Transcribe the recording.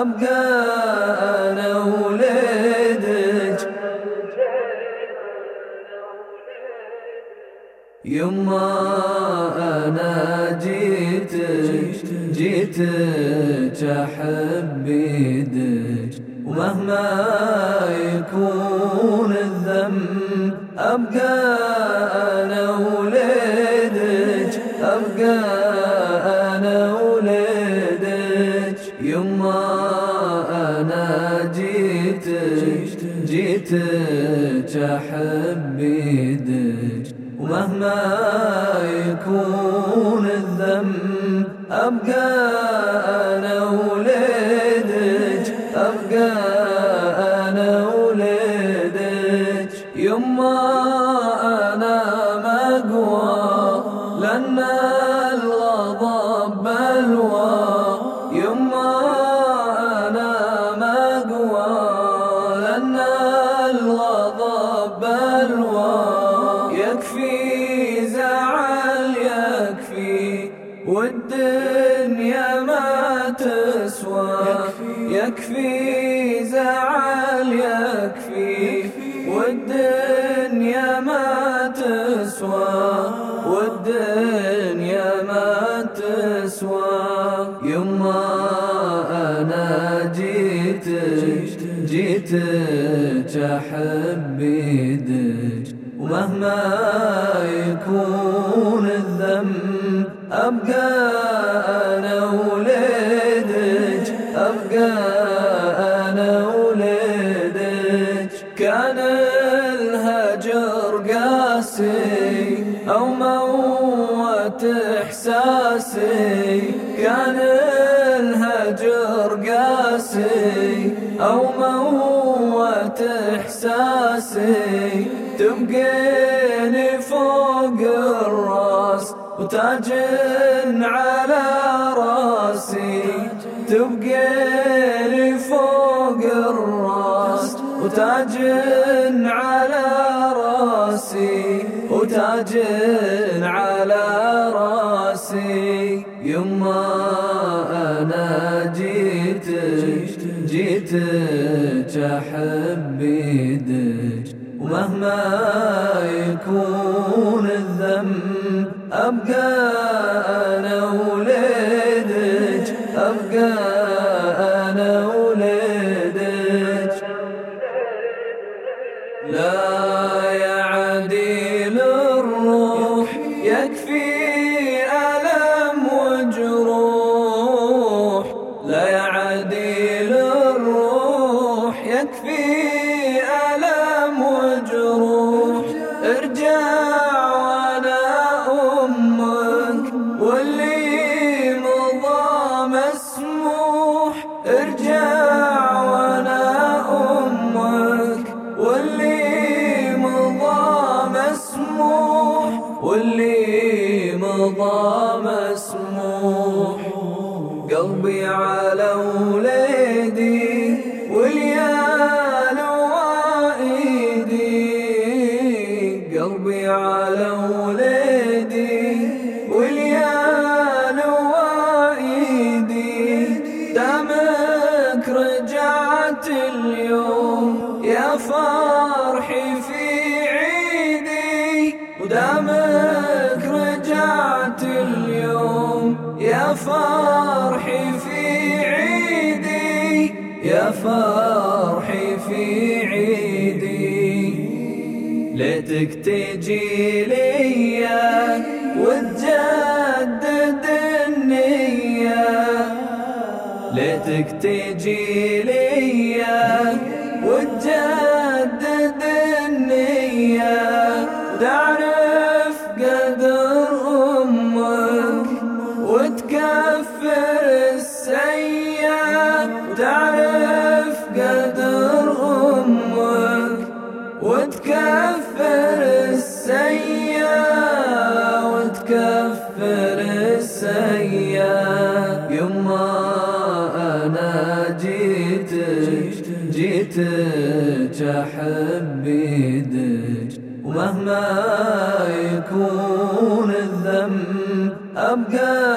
أبقى أنا ولدك. يما أنا جيتك جيتك أحب يدك ومهما يكون الذنب أبقى أنا أنا جيتك جيتك أحب يدك ومهما يكون الذنب أبقى أنا ولدك أبقى أنا ولدك. يما أنا مقوى لأن والدنيا ما تسوى. يكفي زعل يكفي. والدنيا ما تسوى. والدنيا ما تسوى. يما أنا جيتك جيتك أحب يدك ومهما أبقى أنا ولدك؟ أبقى أنا ولدك؟ كان الهجر قاسي أو موت إحساسي؟ كان الهجر قاسي أو موت إحساسي؟ تبقيني وتاج على راسي تبقيني فوق الراس. وتاج على راسي وتاج على راسي. يما أنا جيتك جيتك أحب يدك ومهما أبقى أنا ولدك أبقى أنا ولدك. لا يعديل الروح يكفي ألم وجروح. لا يعديل الروح يكفي واللي مضى مسموح ارجع وأنا أمك. واللي مضى مسموح واللي مضى مسموح. قلبي على ودامك رجعت اليوم. يا فرحي في عيدي. يا فرحي في عيدي. ليتك تجي ليا وتجدد النية. ليتك تجي ليا وتكفر السيئة وتكفر السيئة يما أنا جيتك جيتك أحب يدك ومهما يكون الذنب أبقى